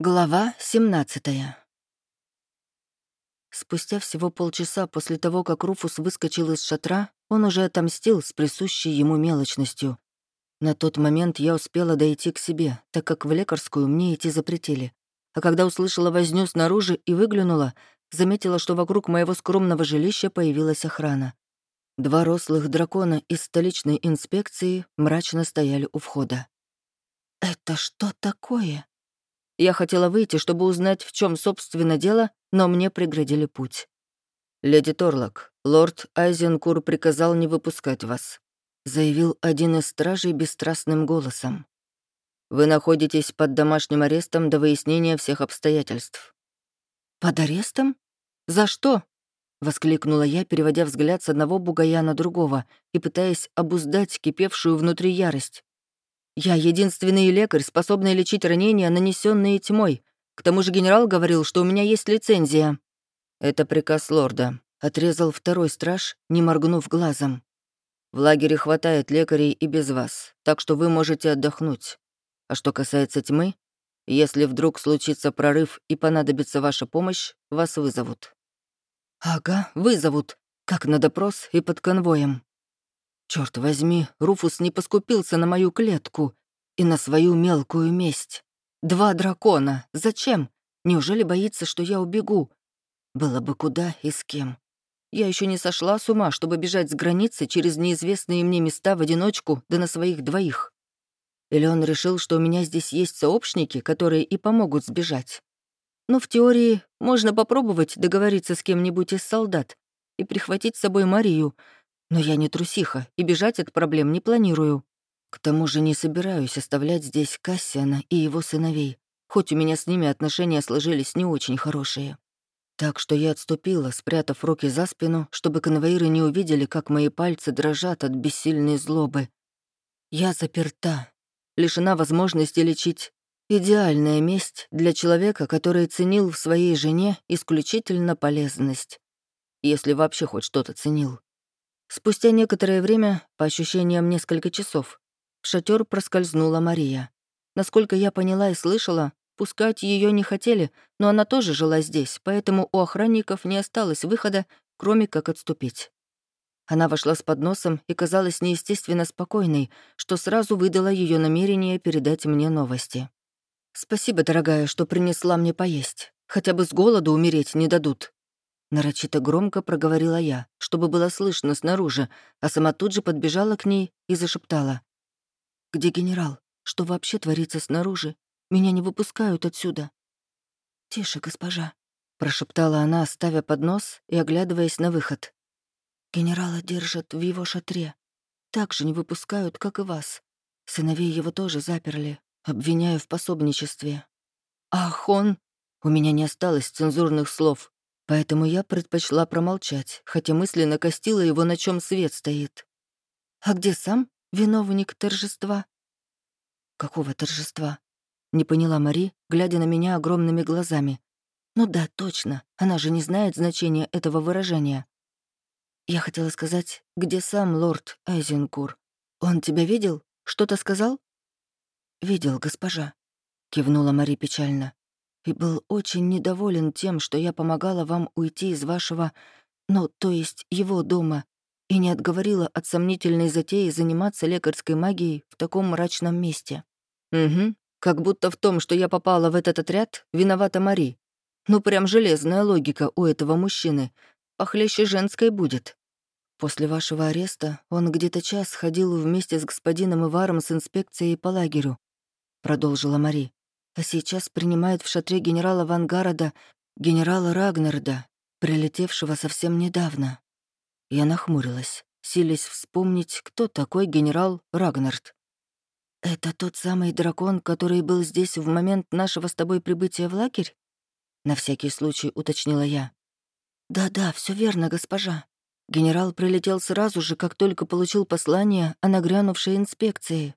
Глава 17 Спустя всего полчаса после того, как Руфус выскочил из шатра, он уже отомстил с присущей ему мелочностью. На тот момент я успела дойти к себе, так как в лекарскую мне идти запретили. А когда услышала возню снаружи и выглянула, заметила, что вокруг моего скромного жилища появилась охрана. Два рослых дракона из столичной инспекции мрачно стояли у входа. «Это что такое?» Я хотела выйти, чтобы узнать, в чем собственно дело, но мне преградили путь. «Леди Торлок, лорд Айзенкур приказал не выпускать вас», заявил один из стражей бесстрастным голосом. «Вы находитесь под домашним арестом до выяснения всех обстоятельств». «Под арестом? За что?» — воскликнула я, переводя взгляд с одного бугая на другого и пытаясь обуздать кипевшую внутри ярость. Я единственный лекарь, способный лечить ранения, нанесенные тьмой. К тому же генерал говорил, что у меня есть лицензия. Это приказ лорда. Отрезал второй страж, не моргнув глазом. В лагере хватает лекарей и без вас, так что вы можете отдохнуть. А что касается тьмы, если вдруг случится прорыв и понадобится ваша помощь, вас вызовут. Ага, вызовут, как на допрос и под конвоем. Черт возьми, Руфус не поскупился на мою клетку и на свою мелкую месть. Два дракона. Зачем? Неужели боится, что я убегу? Было бы куда и с кем. Я еще не сошла с ума, чтобы бежать с границы через неизвестные мне места в одиночку, да на своих двоих. Или он решил, что у меня здесь есть сообщники, которые и помогут сбежать. Но в теории можно попробовать договориться с кем-нибудь из солдат и прихватить с собой Марию — но я не трусиха и бежать от проблем не планирую. К тому же не собираюсь оставлять здесь Кассиана и его сыновей, хоть у меня с ними отношения сложились не очень хорошие. Так что я отступила, спрятав руки за спину, чтобы конвоиры не увидели, как мои пальцы дрожат от бессильной злобы. Я заперта, лишена возможности лечить. Идеальная месть для человека, который ценил в своей жене исключительно полезность. Если вообще хоть что-то ценил. Спустя некоторое время, по ощущениям несколько часов, в шатер проскользнула Мария. Насколько я поняла и слышала, пускать ее не хотели, но она тоже жила здесь, поэтому у охранников не осталось выхода, кроме как отступить. Она вошла с подносом и казалась неестественно спокойной, что сразу выдало ее намерение передать мне новости. «Спасибо, дорогая, что принесла мне поесть. Хотя бы с голоду умереть не дадут», Нарочито громко проговорила я, чтобы было слышно снаружи, а сама тут же подбежала к ней и зашептала. «Где генерал? Что вообще творится снаружи? Меня не выпускают отсюда». «Тише, госпожа», — прошептала она, ставя поднос и оглядываясь на выход. «Генерала держат в его шатре. Так же не выпускают, как и вас. Сыновей его тоже заперли, обвиняю в пособничестве». «Ах, он...» У меня не осталось цензурных слов, Поэтому я предпочла промолчать, хотя мысленно костила его, на чем свет стоит. «А где сам виновник торжества?» «Какого торжества?» — не поняла Мари, глядя на меня огромными глазами. «Ну да, точно, она же не знает значения этого выражения». Я хотела сказать, где сам лорд Айзенкур? Он тебя видел? Что-то сказал? «Видел, госпожа», — кивнула Мари печально и был очень недоволен тем, что я помогала вам уйти из вашего, ну, то есть его дома, и не отговорила от сомнительной затеи заниматься лекарской магией в таком мрачном месте. Угу, как будто в том, что я попала в этот отряд, виновата Мари. Ну, прям железная логика у этого мужчины. Похлеще женской будет. После вашего ареста он где-то час ходил вместе с господином Иваром с инспекцией по лагерю, продолжила Мари а сейчас принимает в шатре генерала Вангарода, генерала Рагнарда, прилетевшего совсем недавно. Я нахмурилась, силясь вспомнить, кто такой генерал Рагнард. «Это тот самый дракон, который был здесь в момент нашего с тобой прибытия в лагерь?» На всякий случай уточнила я. «Да-да, все верно, госпожа. Генерал прилетел сразу же, как только получил послание о нагрянувшей инспекции».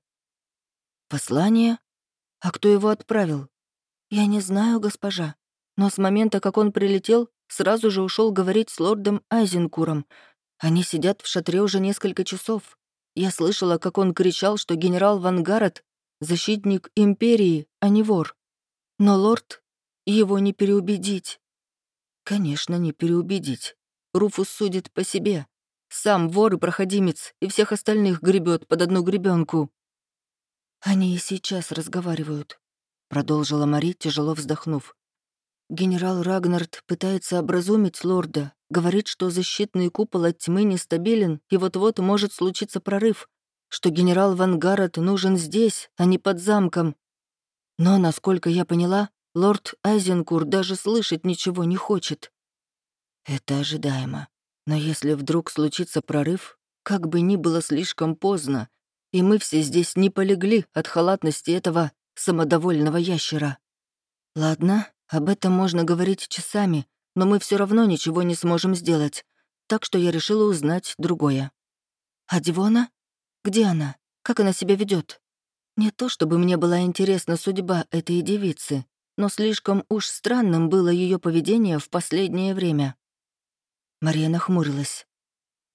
«Послание?» «А кто его отправил?» «Я не знаю, госпожа. Но с момента, как он прилетел, сразу же ушел говорить с лордом Айзенкуром. Они сидят в шатре уже несколько часов. Я слышала, как он кричал, что генерал Вангарет — защитник Империи, а не вор. Но лорд, его не переубедить. Конечно, не переубедить. Руфус судит по себе. Сам вор и проходимец, и всех остальных гребет под одну гребенку. Они и сейчас разговаривают, продолжила Мари, тяжело вздохнув. Генерал Рагнард пытается образумить лорда, говорит, что защитный купол от тьмы нестабилен, и вот-вот может случиться прорыв, что генерал Вангард нужен здесь, а не под замком. Но, насколько я поняла, лорд Айзенкур даже слышать ничего не хочет. Это ожидаемо. Но если вдруг случится прорыв, как бы ни было слишком поздно, и мы все здесь не полегли от халатности этого самодовольного ящера. Ладно, об этом можно говорить часами, но мы все равно ничего не сможем сделать, так что я решила узнать другое. А Дивона? Где она? Как она себя ведет? Не то чтобы мне была интересна судьба этой девицы, но слишком уж странным было ее поведение в последнее время. Мария нахмурилась.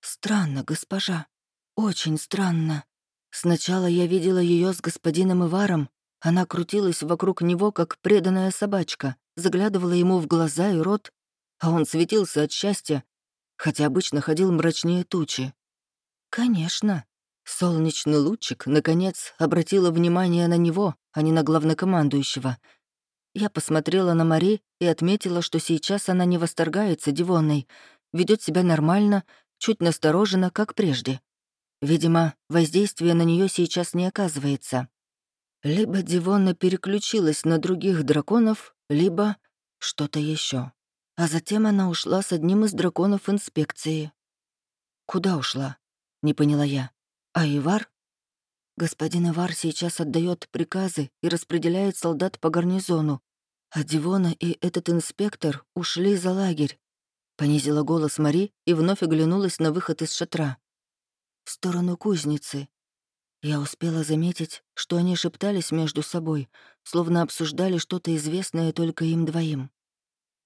«Странно, госпожа. Очень странно. Сначала я видела ее с господином Иваром. Она крутилась вокруг него, как преданная собачка, заглядывала ему в глаза и рот, а он светился от счастья, хотя обычно ходил мрачнее тучи. Конечно, солнечный лучик, наконец, обратила внимание на него, а не на главнокомандующего. Я посмотрела на Мари и отметила, что сейчас она не восторгается Дивонной, ведет себя нормально, чуть настороженно, как прежде. Видимо, воздействие на нее сейчас не оказывается. Либо Дивона переключилась на других драконов, либо что-то еще. А затем она ушла с одним из драконов инспекции. «Куда ушла?» — не поняла я. «А Ивар?» Господин Ивар сейчас отдает приказы и распределяет солдат по гарнизону, а Дивона и этот инспектор ушли за лагерь. Понизила голос Мари и вновь оглянулась на выход из шатра. В сторону кузницы, я успела заметить, что они шептались между собой, словно обсуждали что-то известное только им двоим.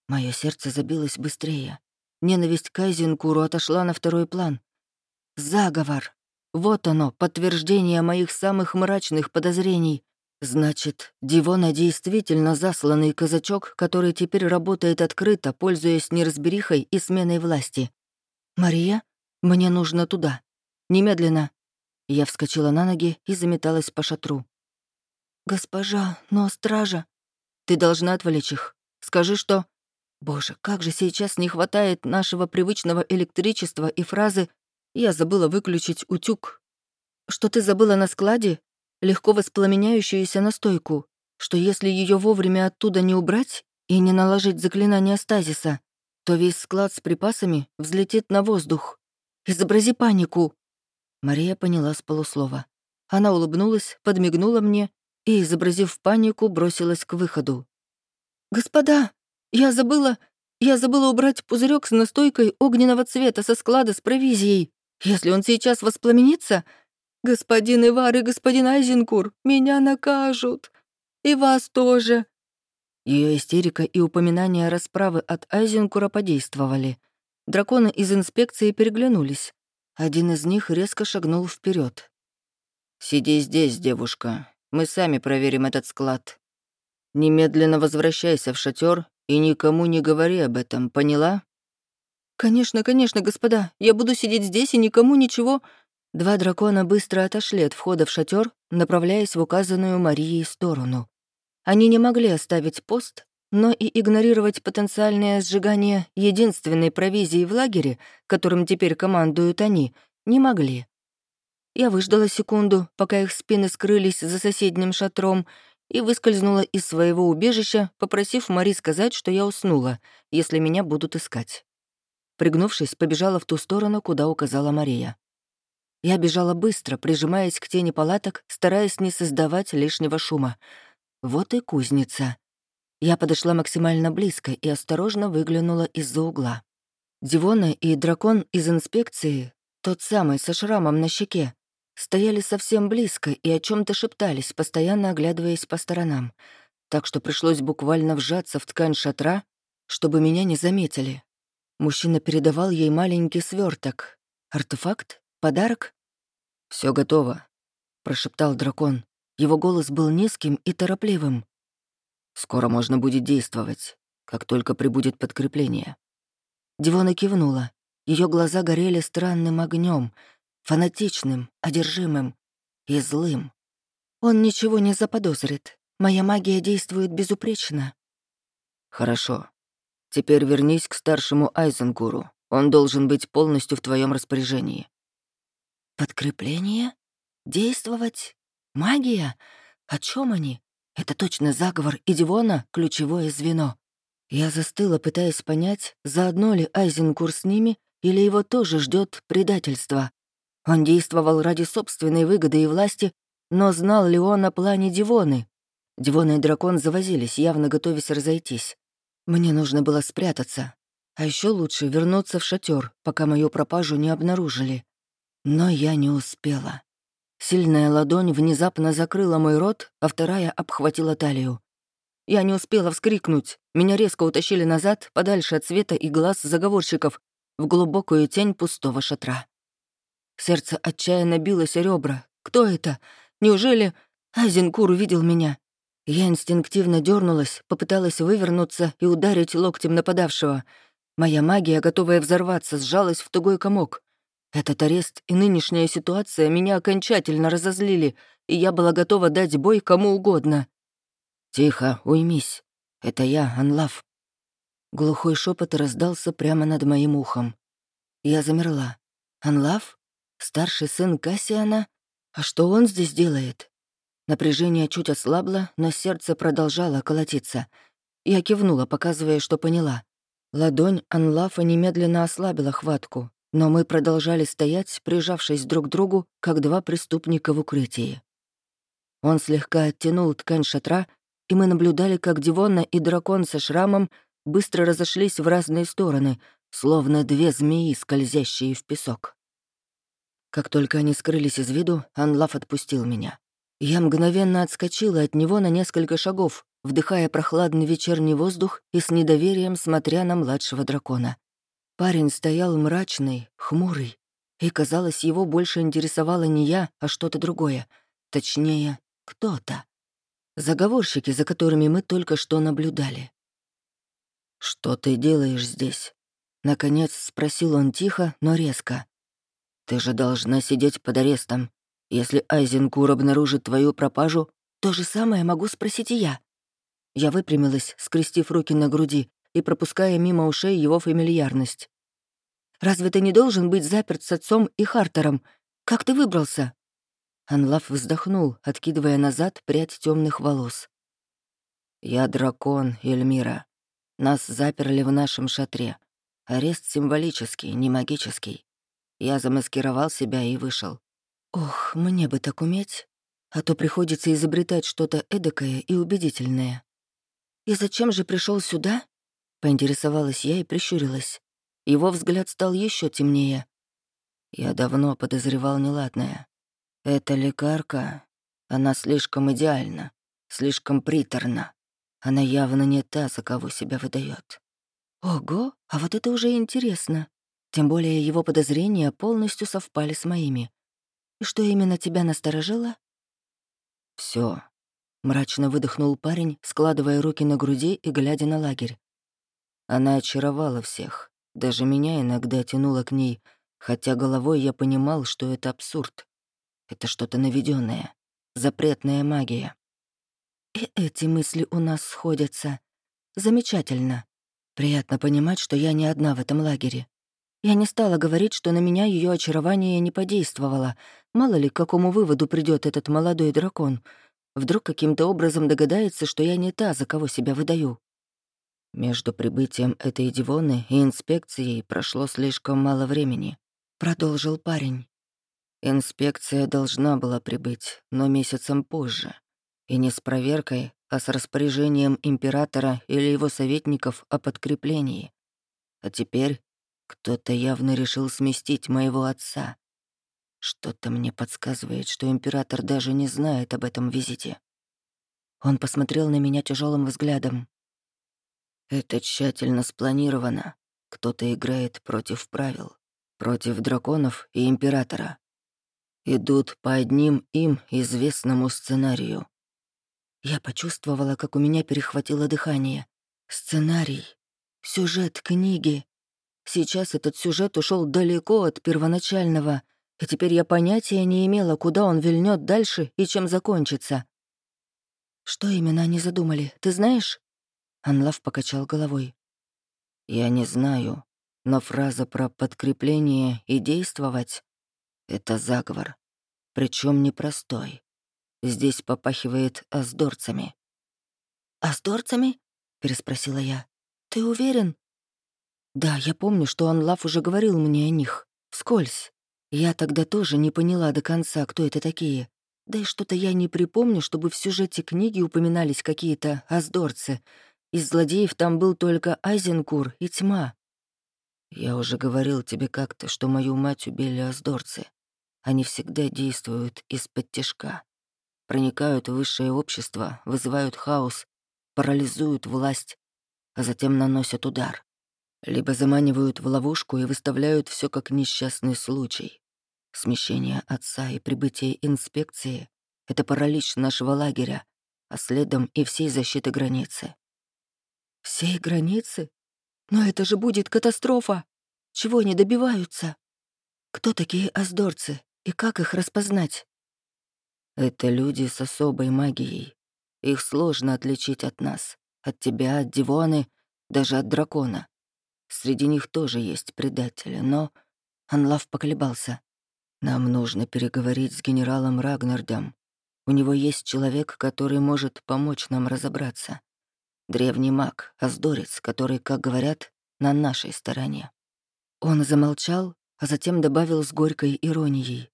Мое сердце забилось быстрее. Ненависть к Айзенкуру отошла на второй план. Заговор. Вот оно, подтверждение моих самых мрачных подозрений. Значит, Дивона действительно засланный казачок, который теперь работает открыто, пользуясь неразберихой и сменой власти. «Мария, мне нужно туда. Немедленно. Я вскочила на ноги и заметалась по шатру. «Госпожа, но стража...» «Ты должна отвлечь их. Скажи, что...» «Боже, как же сейчас не хватает нашего привычного электричества и фразы «Я забыла выключить утюг». Что ты забыла на складе? Легко воспламеняющуюся настойку, что если ее вовремя оттуда не убрать и не наложить заклинание стазиса, то весь склад с припасами взлетит на воздух. Изобрази панику. Мария поняла с полуслова. Она улыбнулась, подмигнула мне и, изобразив панику, бросилась к выходу. «Господа, я забыла... Я забыла убрать пузырек с настойкой огненного цвета со склада с провизией. Если он сейчас воспламенится, господин Ивар и господин Айзенкур меня накажут. И вас тоже». Ее истерика и упоминание расправы от Айзенкура подействовали. Драконы из инспекции переглянулись. Один из них резко шагнул вперед. «Сиди здесь, девушка. Мы сами проверим этот склад. Немедленно возвращайся в шатер и никому не говори об этом, поняла?» «Конечно, конечно, господа. Я буду сидеть здесь и никому ничего...» Два дракона быстро отошли от входа в шатер, направляясь в указанную Марией сторону. Они не могли оставить пост, но и игнорировать потенциальное сжигание единственной провизии в лагере, которым теперь командуют они, не могли. Я выждала секунду, пока их спины скрылись за соседним шатром, и выскользнула из своего убежища, попросив Мари сказать, что я уснула, если меня будут искать. Пригнувшись, побежала в ту сторону, куда указала Мария. Я бежала быстро, прижимаясь к тени палаток, стараясь не создавать лишнего шума. Вот и кузница. Я подошла максимально близко и осторожно выглянула из-за угла. Дивона и дракон из инспекции, тот самый со шрамом на щеке, стояли совсем близко и о чем то шептались, постоянно оглядываясь по сторонам, так что пришлось буквально вжаться в ткань шатра, чтобы меня не заметили. Мужчина передавал ей маленький сверток. Артефакт? Подарок? Все готово», — прошептал дракон. Его голос был низким и торопливым. Скоро можно будет действовать, как только прибудет подкрепление». Дивона кивнула. Ее глаза горели странным огнем, фанатичным, одержимым и злым. «Он ничего не заподозрит. Моя магия действует безупречно». «Хорошо. Теперь вернись к старшему Айзенгуру. Он должен быть полностью в твоем распоряжении». «Подкрепление? Действовать? Магия? О чем они? Это точно заговор, и Дивона — ключевое звено. Я застыла, пытаясь понять, заодно ли Айзенкур с ними, или его тоже ждет предательство. Он действовал ради собственной выгоды и власти, но знал ли он о плане Дивоны? Дивона и дракон завозились, явно готовясь разойтись. Мне нужно было спрятаться. А еще лучше вернуться в шатер, пока мою пропажу не обнаружили. Но я не успела. Сильная ладонь внезапно закрыла мой рот, а вторая обхватила талию. Я не успела вскрикнуть. Меня резко утащили назад, подальше от света и глаз заговорщиков, в глубокую тень пустого шатра. Сердце отчаянно билось о ребра. Кто это? Неужели Айзенкур увидел меня? Я инстинктивно дернулась, попыталась вывернуться и ударить локтем нападавшего. Моя магия, готовая взорваться, сжалась в тугой комок. Этот арест и нынешняя ситуация меня окончательно разозлили, и я была готова дать бой кому угодно. «Тихо, уймись. Это я, Анлав». Глухой шепот раздался прямо над моим ухом. Я замерла. «Анлав? Старший сын Кассиана? А что он здесь делает?» Напряжение чуть ослабло, но сердце продолжало колотиться. Я кивнула, показывая, что поняла. Ладонь Анлафа немедленно ослабила хватку, но мы продолжали стоять, прижавшись друг к другу, как два преступника в укрытии. Он слегка оттянул ткань шатра, и мы наблюдали, как Дивонна и дракон со шрамом быстро разошлись в разные стороны, словно две змеи, скользящие в песок. Как только они скрылись из виду, Анлаф отпустил меня. Я мгновенно отскочила от него на несколько шагов, вдыхая прохладный вечерний воздух и с недоверием смотря на младшего дракона. Парень стоял мрачный, хмурый, и, казалось, его больше интересовало не я, а что-то другое. Точнее, кто-то. Заговорщики, за которыми мы только что наблюдали. «Что ты делаешь здесь?» Наконец спросил он тихо, но резко. «Ты же должна сидеть под арестом. Если Айзенкур обнаружит твою пропажу, то же самое могу спросить и я». Я выпрямилась, скрестив руки на груди и пропуская мимо ушей его фамильярность. Разве ты не должен быть заперт с отцом и Хартером? Как ты выбрался?» Анлав вздохнул, откидывая назад прядь темных волос. «Я дракон, Эльмира. Нас заперли в нашем шатре. Арест символический, не магический. Я замаскировал себя и вышел. Ох, мне бы так уметь. А то приходится изобретать что-то эдакое и убедительное. И зачем же пришел сюда? Поинтересовалась я и прищурилась. Его взгляд стал еще темнее. Я давно подозревал неладное. Эта лекарка, она слишком идеальна, слишком приторна. Она явно не та, за кого себя выдает. Ого, а вот это уже интересно. Тем более его подозрения полностью совпали с моими. И что именно тебя насторожило? Все. мрачно выдохнул парень, складывая руки на груди и глядя на лагерь. Она очаровала всех. Даже меня иногда тянуло к ней, хотя головой я понимал, что это абсурд. Это что-то наведенное, запретная магия. И эти мысли у нас сходятся. Замечательно. Приятно понимать, что я не одна в этом лагере. Я не стала говорить, что на меня ее очарование не подействовало. Мало ли, к какому выводу придет этот молодой дракон. Вдруг каким-то образом догадается, что я не та, за кого себя выдаю. Между прибытием этой Дивоны и инспекцией прошло слишком мало времени, продолжил парень. Инспекция должна была прибыть, но месяцем позже. И не с проверкой, а с распоряжением императора или его советников о подкреплении. А теперь кто-то явно решил сместить моего отца. Что-то мне подсказывает, что император даже не знает об этом визите. Он посмотрел на меня тяжелым взглядом, это тщательно спланировано. Кто-то играет против правил, против драконов и императора. Идут по одним им известному сценарию. Я почувствовала, как у меня перехватило дыхание. Сценарий, сюжет книги. Сейчас этот сюжет ушел далеко от первоначального, и теперь я понятия не имела, куда он вильнет дальше и чем закончится. «Что именно они задумали, ты знаешь?» Анлав покачал головой. «Я не знаю, но фраза про подкрепление и действовать — это заговор, причем непростой. Здесь попахивает аздорцами». «Аздорцами?» — переспросила я. «Ты уверен?» «Да, я помню, что Анлав уже говорил мне о них. Вскользь. Я тогда тоже не поняла до конца, кто это такие. Да и что-то я не припомню, чтобы в сюжете книги упоминались какие-то аздорцы. Из злодеев там был только Айзенкур и Тьма. Я уже говорил тебе как-то, что мою мать убили аздорцы. Они всегда действуют из-под тяжка. Проникают в высшее общество, вызывают хаос, парализуют власть, а затем наносят удар. Либо заманивают в ловушку и выставляют все как несчастный случай. Смещение отца и прибытие инспекции — это паралич нашего лагеря, а следом и всей защиты границы. Всей границы? Но это же будет катастрофа! Чего они добиваются? Кто такие аздорцы и как их распознать? Это люди с особой магией. Их сложно отличить от нас, от тебя, от Дивоны, даже от дракона. Среди них тоже есть предатели, но... Анлав поколебался. Нам нужно переговорить с генералом Рагнардом. У него есть человек, который может помочь нам разобраться. Древний маг, Аздорец, который, как говорят, на нашей стороне. Он замолчал, а затем добавил с горькой иронией.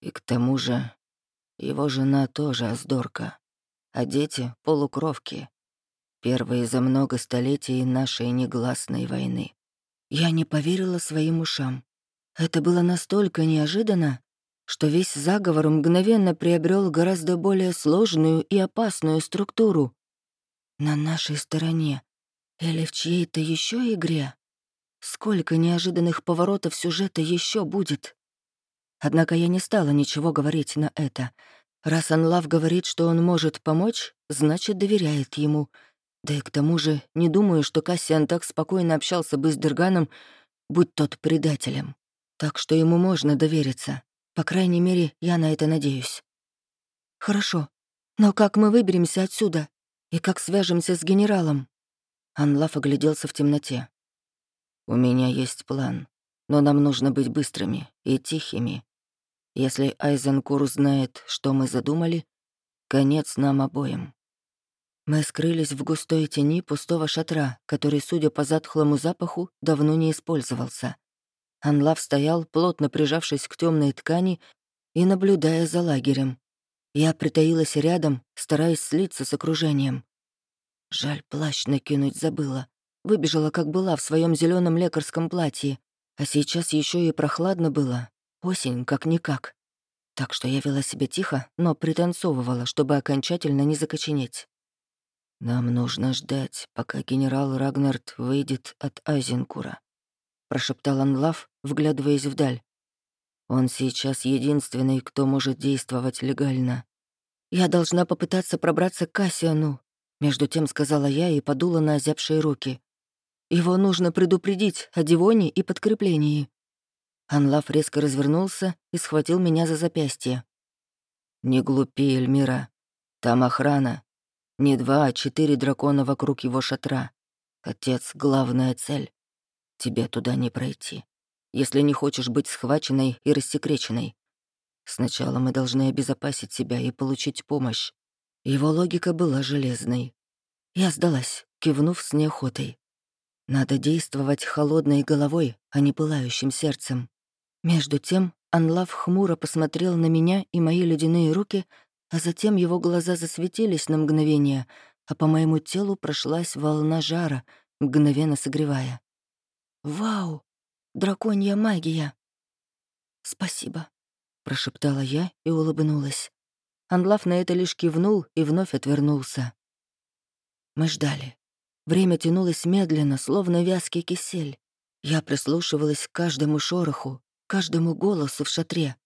И к тому же его жена тоже Аздорка, а дети — полукровки, Первые за много столетий нашей негласной войны. Я не поверила своим ушам. Это было настолько неожиданно, что весь заговор мгновенно приобрел гораздо более сложную и опасную структуру. На нашей стороне или в чьей-то еще игре? Сколько неожиданных поворотов сюжета еще будет? Однако я не стала ничего говорить на это. Раз Анлав говорит, что он может помочь, значит, доверяет ему — да и к тому же не думаю, что Кассиан так спокойно общался бы с Дерганом, будь тот предателем. Так что ему можно довериться. По крайней мере, я на это надеюсь. Хорошо. Но как мы выберемся отсюда? И как свяжемся с генералом? Анлаф огляделся в темноте. «У меня есть план, но нам нужно быть быстрыми и тихими. Если Айзенкур узнает, что мы задумали, конец нам обоим». Мы скрылись в густой тени пустого шатра, который, судя по затхлому запаху, давно не использовался. Анлав стоял, плотно прижавшись к темной ткани и наблюдая за лагерем. Я притаилась рядом, стараясь слиться с окружением. Жаль, плащ накинуть забыла. Выбежала, как была, в своем зеленом лекарском платье. А сейчас еще и прохладно было. Осень, как-никак. Так что я вела себя тихо, но пританцовывала, чтобы окончательно не закоченеть. «Нам нужно ждать, пока генерал Рагнард выйдет от Айзенкура», — прошептал Анлав, вглядываясь вдаль. «Он сейчас единственный, кто может действовать легально. Я должна попытаться пробраться к Кассиану», — между тем сказала я и подула на озябшие руки. «Его нужно предупредить о Дивоне и подкреплении». Анлав резко развернулся и схватил меня за запястье. «Не глупи, Эльмира. Там охрана, не два, а четыре дракона вокруг его шатра. Отец — главная цель. Тебе туда не пройти, если не хочешь быть схваченной и рассекреченной. Сначала мы должны обезопасить себя и получить помощь. Его логика была железной. Я сдалась, кивнув с неохотой. Надо действовать холодной головой, а не пылающим сердцем. Между тем Анлав хмуро посмотрел на меня и мои ледяные руки, а затем его глаза засветились на мгновение, а по моему телу прошлась волна жара, мгновенно согревая. «Вау! Драконья магия!» «Спасибо», — прошептала я и улыбнулась. Анлав на это лишь кивнул и вновь отвернулся. Мы ждали. Время тянулось медленно, словно вязкий кисель. Я прислушивалась к каждому шороху, каждому голосу в шатре.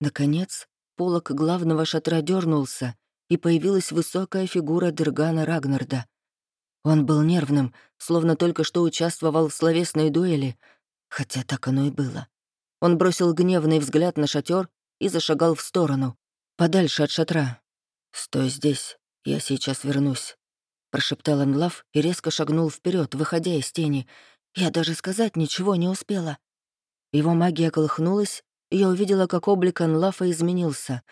Наконец, полок главного шатра дернулся, и появилась высокая фигура Дергана Рагнарда. Он был нервным, словно только что участвовал в словесной дуэли, хотя так оно и было. Он бросил гневный взгляд на шатер и зашагал в сторону, подальше от шатра. «Стой здесь, я сейчас вернусь», — прошептал Анлав и резко шагнул вперед, выходя из тени. Я даже сказать ничего не успела. Его магия колыхнулась, и я увидела, как облик Анлафа изменился.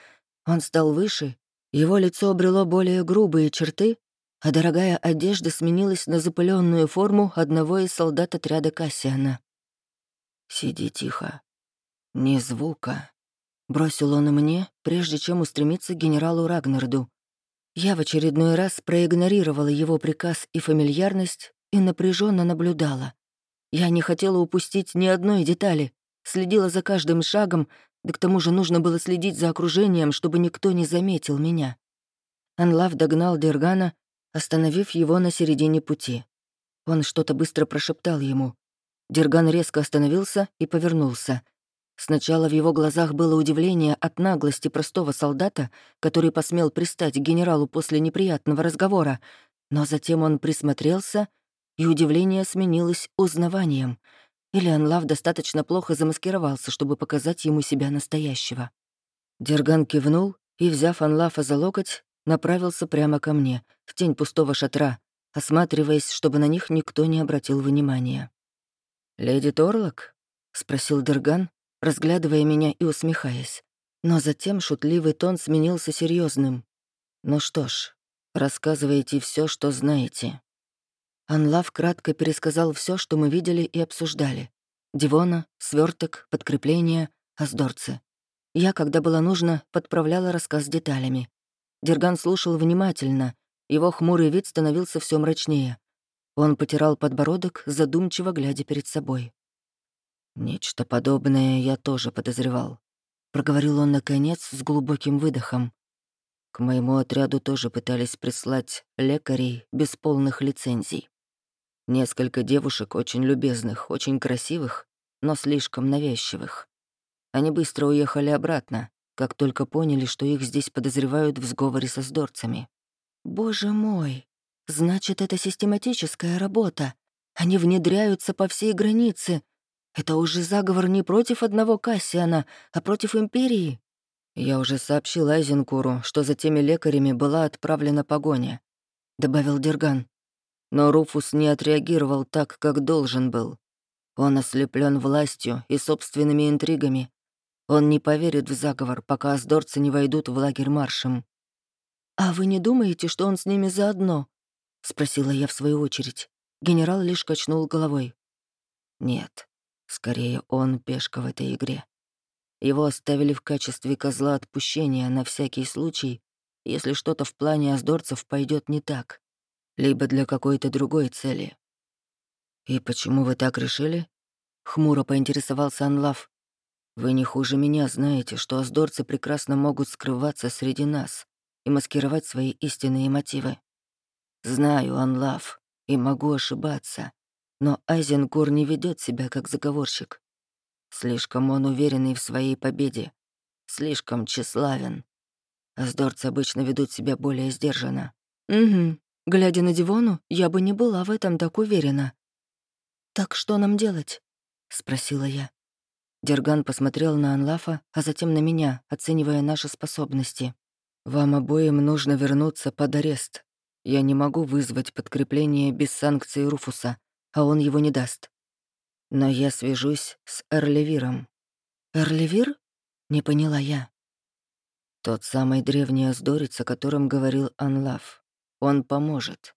Он стал выше, его лицо обрело более грубые черты, а дорогая одежда сменилась на запыленную форму одного из солдат отряда Кассиана. «Сиди тихо. Ни звука», — бросил он мне, прежде чем устремиться к генералу Рагнарду. Я в очередной раз проигнорировала его приказ и фамильярность и напряженно наблюдала. Я не хотела упустить ни одной детали, следила за каждым шагом, да к тому же нужно было следить за окружением, чтобы никто не заметил меня. Анлав догнал Дергана, остановив его на середине пути. Он что-то быстро прошептал ему. Дерган резко остановился и повернулся. Сначала в его глазах было удивление от наглости простого солдата, который посмел пристать к генералу после неприятного разговора, но затем он присмотрелся — и удивление сменилось узнаванием. Или Анлав достаточно плохо замаскировался, чтобы показать ему себя настоящего. Дерган кивнул и, взяв Анлафа за локоть, направился прямо ко мне, в тень пустого шатра, осматриваясь, чтобы на них никто не обратил внимания. «Леди Торлок?» — спросил Дерган, разглядывая меня и усмехаясь. Но затем шутливый тон сменился серьезным. «Ну что ж, рассказывайте все, что знаете». Анлав кратко пересказал все, что мы видели и обсуждали. Дивона, сверток, подкрепление, аздорцы. Я, когда было нужно, подправляла рассказ деталями. Дерган слушал внимательно, его хмурый вид становился все мрачнее. Он потирал подбородок, задумчиво глядя перед собой. «Нечто подобное я тоже подозревал», — проговорил он, наконец, с глубоким выдохом. К моему отряду тоже пытались прислать лекарей без полных лицензий. Несколько девушек очень любезных, очень красивых, но слишком навязчивых. Они быстро уехали обратно, как только поняли, что их здесь подозревают в сговоре со сдорцами. «Боже мой! Значит, это систематическая работа. Они внедряются по всей границе. Это уже заговор не против одного Кассиана, а против Империи». «Я уже сообщил Айзенкуру, что за теми лекарями была отправлена погоня», — добавил Дерган. Но Руфус не отреагировал так, как должен был. Он ослеплен властью и собственными интригами. Он не поверит в заговор, пока аздорцы не войдут в лагерь маршем. «А вы не думаете, что он с ними заодно?» — спросила я в свою очередь. Генерал лишь качнул головой. «Нет, скорее он пешка в этой игре. Его оставили в качестве козла отпущения на всякий случай, если что-то в плане аздорцев пойдет не так либо для какой-то другой цели. «И почему вы так решили?» — хмуро поинтересовался Анлав. «Вы не хуже меня знаете, что аздорцы прекрасно могут скрываться среди нас и маскировать свои истинные мотивы. Знаю, Анлав, и могу ошибаться, но Айзенгур не ведет себя как заговорщик. Слишком он уверенный в своей победе, слишком тщеславен. Аздорцы обычно ведут себя более сдержанно. «Угу», Глядя на Дивону, я бы не была в этом так уверена. «Так что нам делать?» — спросила я. Дерган посмотрел на Анлафа, а затем на меня, оценивая наши способности. «Вам обоим нужно вернуться под арест. Я не могу вызвать подкрепление без санкции Руфуса, а он его не даст. Но я свяжусь с Эрлевиром». «Эрлевир?» — не поняла я. Тот самый древний оздорец, о котором говорил Анлаф. Он поможет.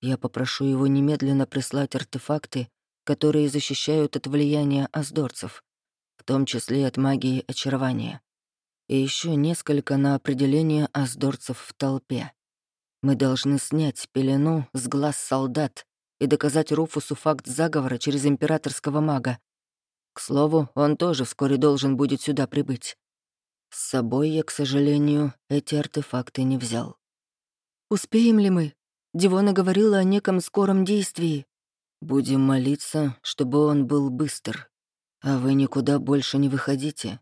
Я попрошу его немедленно прислать артефакты, которые защищают от влияния аздорцев, в том числе от магии очарования. И еще несколько на определение аздорцев в толпе. Мы должны снять пелену с глаз солдат и доказать Руфусу факт заговора через императорского мага. К слову, он тоже вскоре должен будет сюда прибыть. С собой я, к сожалению, эти артефакты не взял. Успеем ли мы? Дивона говорила о неком скором действии. Будем молиться, чтобы он был быстр. А вы никуда больше не выходите.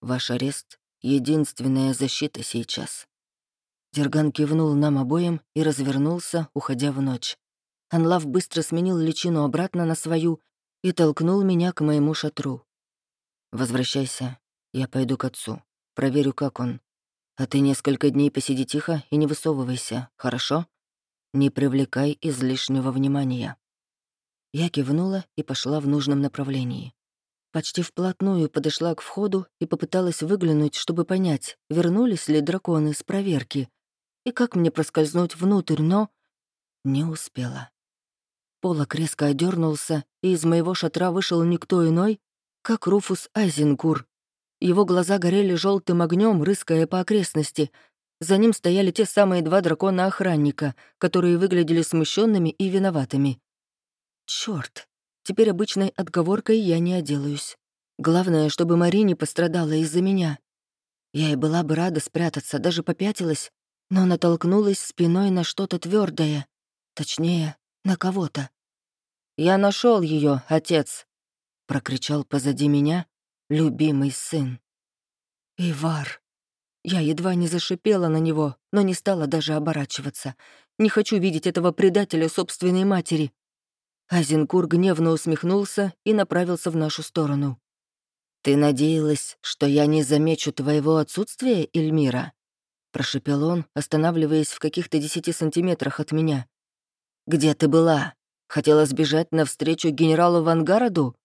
Ваш арест — единственная защита сейчас. Дерган кивнул нам обоим и развернулся, уходя в ночь. Анлав быстро сменил личину обратно на свою и толкнул меня к моему шатру. «Возвращайся, я пойду к отцу, проверю, как он. А ты несколько дней посиди тихо и не высовывайся, хорошо? Не привлекай излишнего внимания». Я кивнула и пошла в нужном направлении. Почти вплотную подошла к входу и попыталась выглянуть, чтобы понять, вернулись ли драконы с проверки, и как мне проскользнуть внутрь, но не успела. Полок резко одернулся, и из моего шатра вышел никто иной, как Руфус Айзенкур. Его глаза горели желтым огнем, рыская по окрестности. За ним стояли те самые два дракона-охранника, которые выглядели смущенными и виноватыми. Черт, теперь обычной отговоркой я не отделаюсь. Главное, чтобы Мари не пострадала из-за меня. Я и была бы рада спрятаться, даже попятилась, но натолкнулась спиной на что-то твердое, точнее, на кого-то. «Я нашел ее, отец!» — прокричал позади меня любимый сын. «Ивар!» Я едва не зашипела на него, но не стала даже оборачиваться. Не хочу видеть этого предателя собственной матери. Азинкур гневно усмехнулся и направился в нашу сторону. «Ты надеялась, что я не замечу твоего отсутствия, Эльмира?» — прошепел он, останавливаясь в каких-то десяти сантиметрах от меня. «Где ты была? Хотела сбежать навстречу генералу Вангароду?»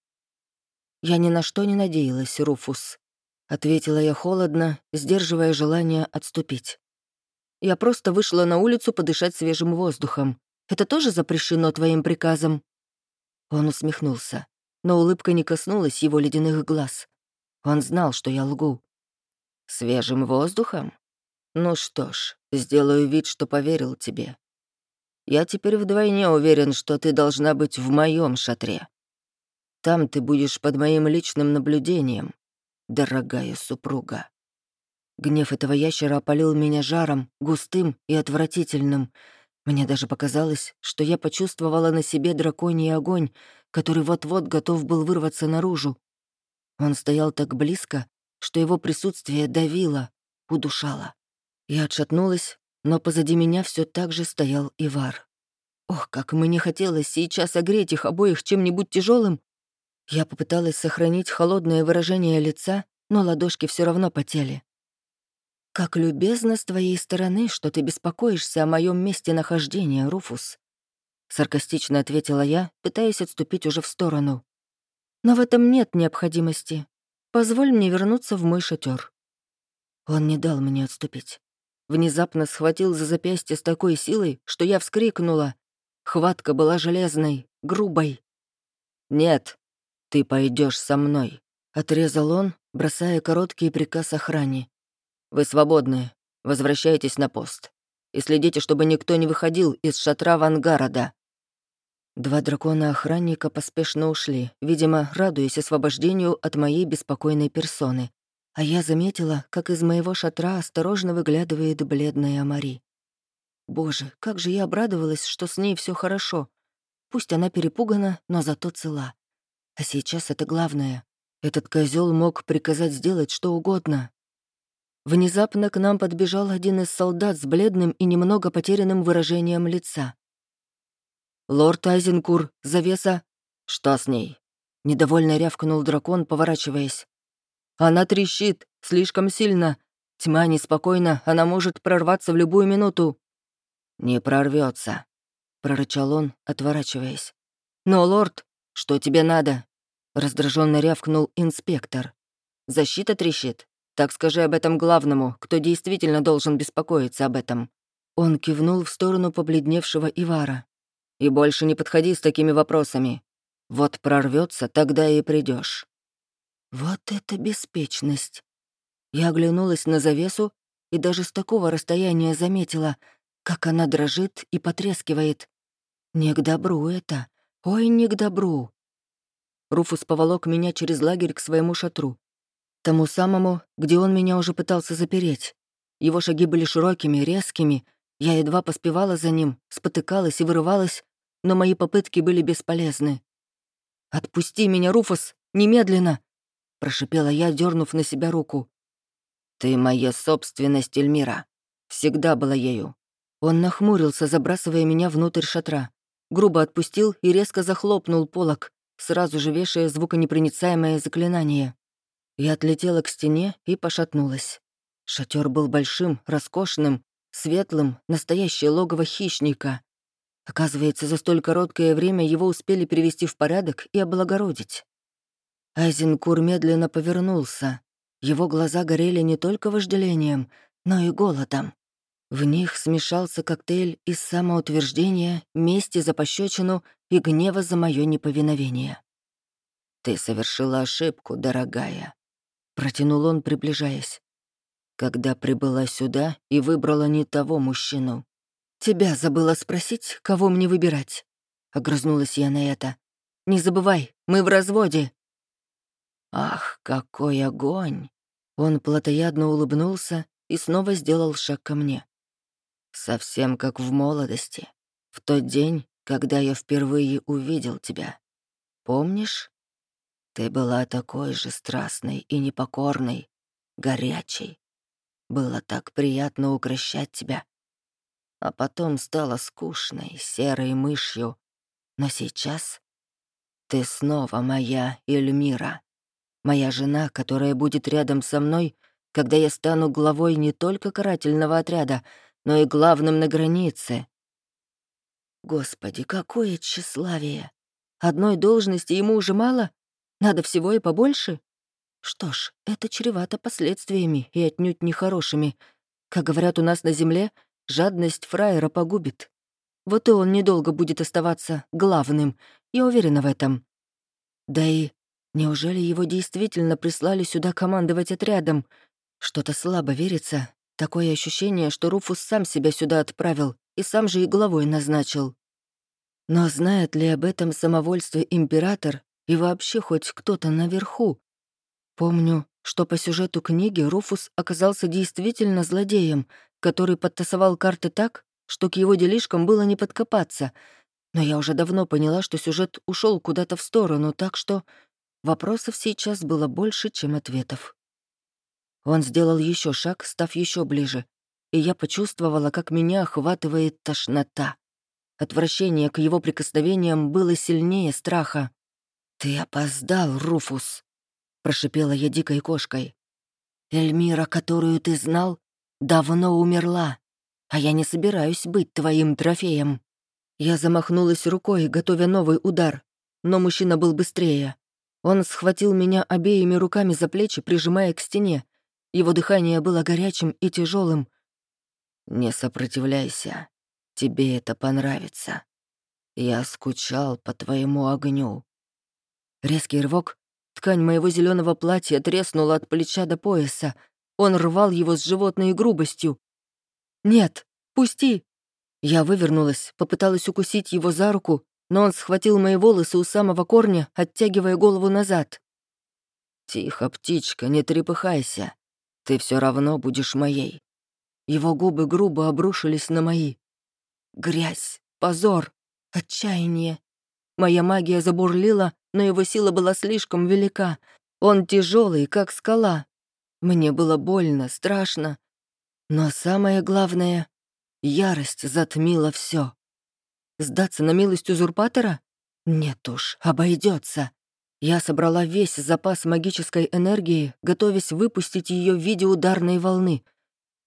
«Я ни на что не надеялась, Руфус», — ответила я холодно, сдерживая желание отступить. «Я просто вышла на улицу подышать свежим воздухом. Это тоже запрещено твоим приказом?» Он усмехнулся, но улыбка не коснулась его ледяных глаз. Он знал, что я лгу. «Свежим воздухом? Ну что ж, сделаю вид, что поверил тебе. Я теперь вдвойне уверен, что ты должна быть в моем шатре. Там ты будешь под моим личным наблюдением, дорогая супруга». Гнев этого ящера опалил меня жаром, густым и отвратительным. Мне даже показалось, что я почувствовала на себе драконий огонь, который вот-вот готов был вырваться наружу. Он стоял так близко, что его присутствие давило, удушало. Я отшатнулась, но позади меня все так же стоял Ивар. Ох, как мне хотелось сейчас огреть их обоих чем-нибудь тяжелым. Я попыталась сохранить холодное выражение лица, но ладошки все равно потели. «Как любезно с твоей стороны, что ты беспокоишься о моем месте нахождения, Руфус», — саркастично ответила я, пытаясь отступить уже в сторону. «Но в этом нет необходимости. Позволь мне вернуться в мой шатер. Он не дал мне отступить внезапно схватил за запястье с такой силой, что я вскрикнула. Хватка была железной, грубой. «Нет, ты пойдешь со мной», — отрезал он, бросая короткий приказ охране. «Вы свободны. Возвращайтесь на пост. И следите, чтобы никто не выходил из шатра Вангорода». Два дракона-охранника поспешно ушли, видимо, радуясь освобождению от моей беспокойной персоны а я заметила, как из моего шатра осторожно выглядывает бледная Мари. Боже, как же я обрадовалась, что с ней все хорошо. Пусть она перепугана, но зато цела. А сейчас это главное. Этот козел мог приказать сделать что угодно. Внезапно к нам подбежал один из солдат с бледным и немного потерянным выражением лица. «Лорд Айзенкур, завеса...» «Что с ней?» Недовольно рявкнул дракон, поворачиваясь. Она трещит, слишком сильно. Тьма неспокойна, она может прорваться в любую минуту». «Не прорвется, прорычал он, отворачиваясь. «Но, лорд, что тебе надо?» — раздраженно рявкнул инспектор. «Защита трещит. Так скажи об этом главному, кто действительно должен беспокоиться об этом». Он кивнул в сторону побледневшего Ивара. «И больше не подходи с такими вопросами. Вот прорвется, тогда и придешь. Вот это беспечность! Я оглянулась на завесу и даже с такого расстояния заметила, как она дрожит и потрескивает. Не к добру это. Ой, не к добру. Руфус поволок меня через лагерь к своему шатру. Тому самому, где он меня уже пытался запереть. Его шаги были широкими, резкими. Я едва поспевала за ним, спотыкалась и вырывалась, но мои попытки были бесполезны. «Отпусти меня, Руфус! Немедленно!» Прошипела я, дернув на себя руку. «Ты моя собственность, Эльмира. Всегда была ею. Он нахмурился, забрасывая меня внутрь шатра. Грубо отпустил и резко захлопнул полок, сразу же вешая звуконепроницаемое заклинание. Я отлетела к стене и пошатнулась. Шатер был большим, роскошным, светлым, настоящее логово хищника. Оказывается, за столь короткое время его успели привести в порядок и облагородить. Айзенкур медленно повернулся. Его глаза горели не только вожделением, но и голодом. В них смешался коктейль из самоутверждения, мести за пощечину и гнева за мое неповиновение. «Ты совершила ошибку, дорогая», — протянул он, приближаясь. «Когда прибыла сюда и выбрала не того мужчину». «Тебя забыла спросить, кого мне выбирать?» — огрызнулась я на это. «Не забывай, мы в разводе». «Ах, какой огонь!» Он плотоядно улыбнулся и снова сделал шаг ко мне. «Совсем как в молодости, в тот день, когда я впервые увидел тебя. Помнишь? Ты была такой же страстной и непокорной, горячей. Было так приятно укращать тебя. А потом стала скучной, серой мышью. Но сейчас ты снова моя Эльмира, моя жена, которая будет рядом со мной, когда я стану главой не только карательного отряда, но и главным на границе. Господи, какое тщеславие! Одной должности ему уже мало? Надо всего и побольше? Что ж, это чревато последствиями и отнюдь нехорошими. Как говорят у нас на земле, жадность фраера погубит. Вот и он недолго будет оставаться главным, я уверена в этом. Да и неужели его действительно прислали сюда командовать отрядом? Что-то слабо верится. Такое ощущение, что Руфус сам себя сюда отправил и сам же и главой назначил. Но знает ли об этом самовольстве император и вообще хоть кто-то наверху? Помню, что по сюжету книги Руфус оказался действительно злодеем, который подтасовал карты так, что к его делишкам было не подкопаться. Но я уже давно поняла, что сюжет ушел куда-то в сторону, так что вопросов сейчас было больше, чем ответов. Он сделал еще шаг, став еще ближе, и я почувствовала, как меня охватывает тошнота. Отвращение к его прикосновениям было сильнее страха. «Ты опоздал, Руфус!» прошипела я дикой кошкой. «Эльмира, которую ты знал, давно умерла, а я не собираюсь быть твоим трофеем». Я замахнулась рукой, готовя новый удар, но мужчина был быстрее. Он схватил меня обеими руками за плечи, прижимая к стене. Его дыхание было горячим и тяжелым. «Не сопротивляйся, тебе это понравится. Я скучал по твоему огню». Резкий рывок, Ткань моего зеленого платья треснула от плеча до пояса. Он рвал его с животной грубостью. «Нет, пусти!» Я вывернулась, попыталась укусить его за руку, но он схватил мои волосы у самого корня, оттягивая голову назад. «Тихо, птичка, не трепыхайся. Ты все равно будешь моей». Его губы грубо обрушились на мои. Грязь, позор, отчаяние. Моя магия забурлила, но его сила была слишком велика. Он тяжелый, как скала. Мне было больно, страшно. Но самое главное — ярость затмила все. Сдаться на милость узурпатора? Нет уж, обойдется. Я собрала весь запас магической энергии, готовясь выпустить ее в виде ударной волны.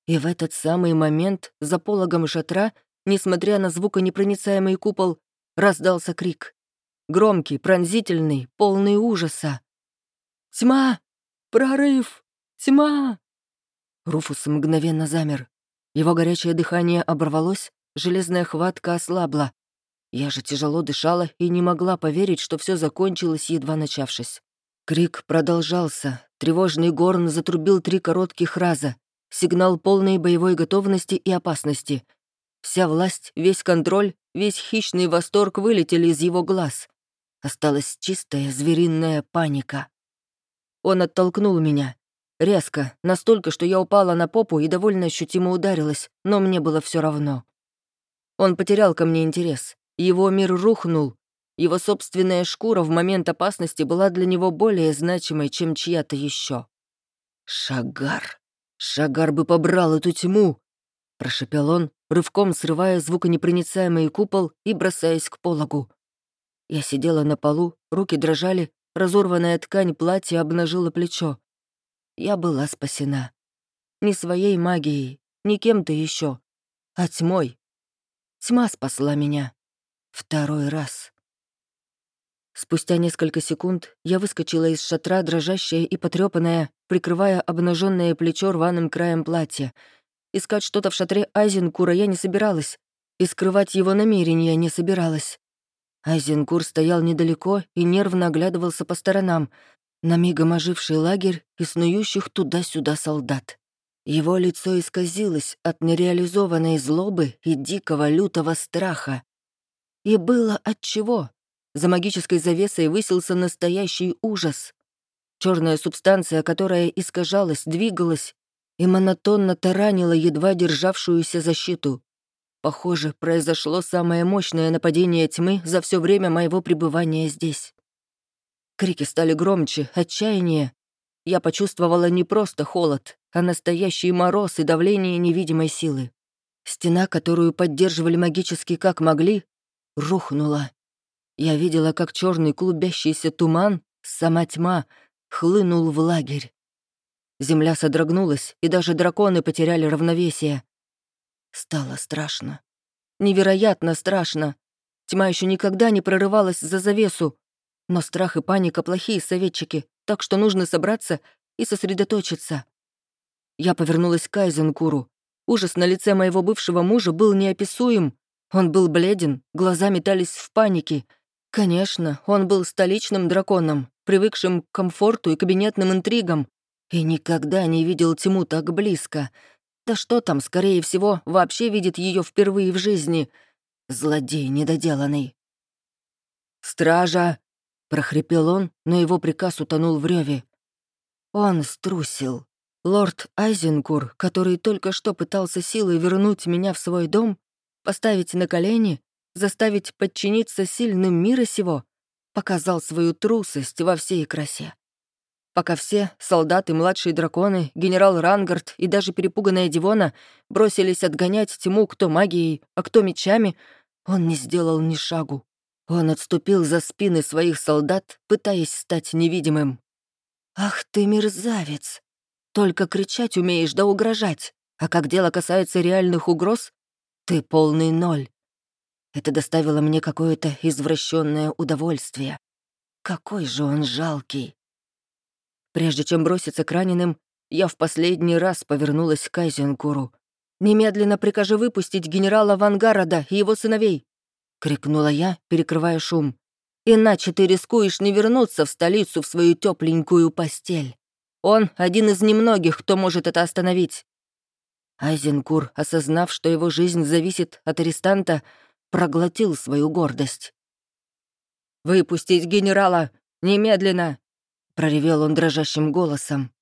И в этот самый момент за пологом шатра, несмотря на звуконепроницаемый купол, раздался крик. Громкий, пронзительный, полный ужаса. «Тьма! Прорыв! Тьма!» Руфус мгновенно замер. Его горячее дыхание оборвалось, железная хватка ослабла. Я же тяжело дышала и не могла поверить, что все закончилось, едва начавшись. Крик продолжался. Тревожный горн затрубил три коротких раза. Сигнал полной боевой готовности и опасности. Вся власть, весь контроль, весь хищный восторг вылетели из его глаз. Осталась чистая звериная паника. Он оттолкнул меня. Резко, настолько, что я упала на попу и довольно ощутимо ударилась, но мне было все равно. Он потерял ко мне интерес. Его мир рухнул. Его собственная шкура в момент опасности была для него более значимой, чем чья-то еще. Шагар. Шагар бы побрал эту тьму. прошепел он, рывком срывая звуконепроницаемый купол и бросаясь к пологу. Я сидела на полу, руки дрожали, разорванная ткань платья обнажила плечо. Я была спасена. Не своей магией, не кем-то еще, а тьмой. Тьма спасла меня. Второй раз. Спустя несколько секунд я выскочила из шатра, дрожащая и потрепанная, прикрывая обнаженное плечо рваным краем платья. Искать что-то в шатре Айзенкура я не собиралась, и скрывать его намерения не собиралась. Айзенкур стоял недалеко и нервно оглядывался по сторонам, на мигом оживший лагерь и снующих туда-сюда солдат. Его лицо исказилось от нереализованной злобы и дикого лютого страха. И было отчего. За магической завесой высился настоящий ужас. Черная субстанция, которая искажалась, двигалась и монотонно таранила едва державшуюся защиту. Похоже, произошло самое мощное нападение тьмы за все время моего пребывания здесь. Крики стали громче, отчаяние. Я почувствовала не просто холод, а настоящий мороз и давление невидимой силы. Стена, которую поддерживали магически как могли, рухнула. Я видела, как черный клубящийся туман, сама тьма, хлынул в лагерь. Земля содрогнулась, и даже драконы потеряли равновесие. Стало страшно. Невероятно страшно. Тьма еще никогда не прорывалась за завесу. Но страх и паника — плохие советчики, так что нужно собраться и сосредоточиться. Я повернулась к Айзенкуру. Ужас на лице моего бывшего мужа был неописуем. Он был бледен, глаза метались в панике. Конечно, он был столичным драконом, привыкшим к комфорту и кабинетным интригам, и никогда не видел тьму так близко — да что там, скорее всего, вообще видит ее впервые в жизни. Злодей недоделанный. «Стража!» — прохрипел он, но его приказ утонул в реве. Он струсил. Лорд Айзенкур, который только что пытался силой вернуть меня в свой дом, поставить на колени, заставить подчиниться сильным мира сего, показал свою трусость во всей красе. Пока все, солдаты, младшие драконы, генерал Рангард и даже перепуганная Дивона бросились отгонять тьму кто магией, а кто мечами, он не сделал ни шагу. Он отступил за спины своих солдат, пытаясь стать невидимым. «Ах ты, мерзавец! Только кричать умеешь да угрожать, а как дело касается реальных угроз, ты полный ноль. Это доставило мне какое-то извращенное удовольствие. Какой же он жалкий!» Прежде чем броситься к раненым, я в последний раз повернулась к Айзенкуру. «Немедленно прикажи выпустить генерала Вангарода и его сыновей!» — крикнула я, перекрывая шум. «Иначе ты рискуешь не вернуться в столицу в свою тепленькую постель. Он один из немногих, кто может это остановить». Айзенкур, осознав, что его жизнь зависит от арестанта, проглотил свою гордость. «Выпустить генерала! Немедленно! проревел он дрожащим голосом.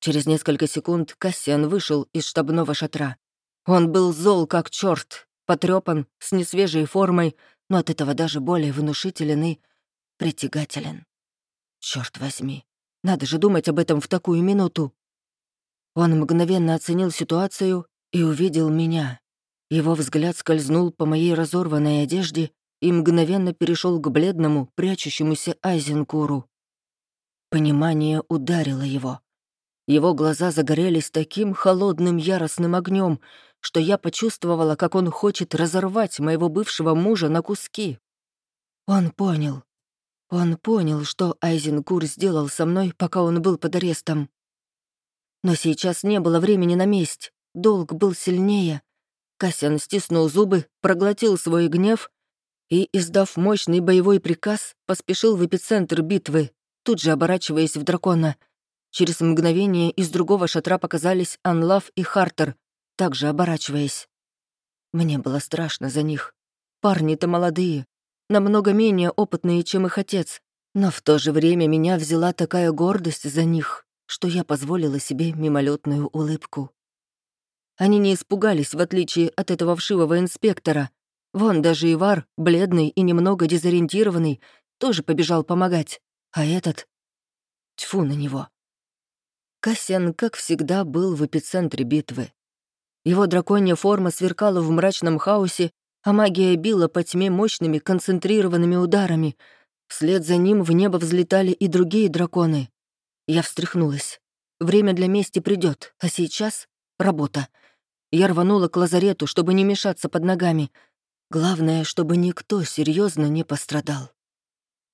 Через несколько секунд Кассиан вышел из штабного шатра. Он был зол как черт, потрепан, с несвежей формой, но от этого даже более внушителен и притягателен. Черт возьми, надо же думать об этом в такую минуту. Он мгновенно оценил ситуацию и увидел меня. Его взгляд скользнул по моей разорванной одежде и мгновенно перешел к бледному, прячущемуся Айзенкуру. Понимание ударило его. Его глаза загорелись таким холодным яростным огнем, что я почувствовала, как он хочет разорвать моего бывшего мужа на куски. Он понял. Он понял, что Айзенкур сделал со мной, пока он был под арестом. Но сейчас не было времени на месть. Долг был сильнее. Кассиан стиснул зубы, проглотил свой гнев и, издав мощный боевой приказ, поспешил в эпицентр битвы, тут же оборачиваясь в дракона. Через мгновение из другого шатра показались Анлав и Хартер, также оборачиваясь. Мне было страшно за них. Парни-то молодые, намного менее опытные, чем их отец, но в то же время меня взяла такая гордость за них, что я позволила себе мимолетную улыбку. Они не испугались, в отличие от этого вшивого инспектора. Вон даже Ивар, бледный и немного дезориентированный, тоже побежал помогать. А этот... Тьфу на него. Кассиан, как всегда, был в эпицентре битвы. Его драконья форма сверкала в мрачном хаосе, а магия била по тьме мощными концентрированными ударами. Вслед за ним в небо взлетали и другие драконы. Я встряхнулась. Время для мести придет, а сейчас — работа. Я рванула к лазарету, чтобы не мешаться под ногами. Главное, чтобы никто серьезно не пострадал.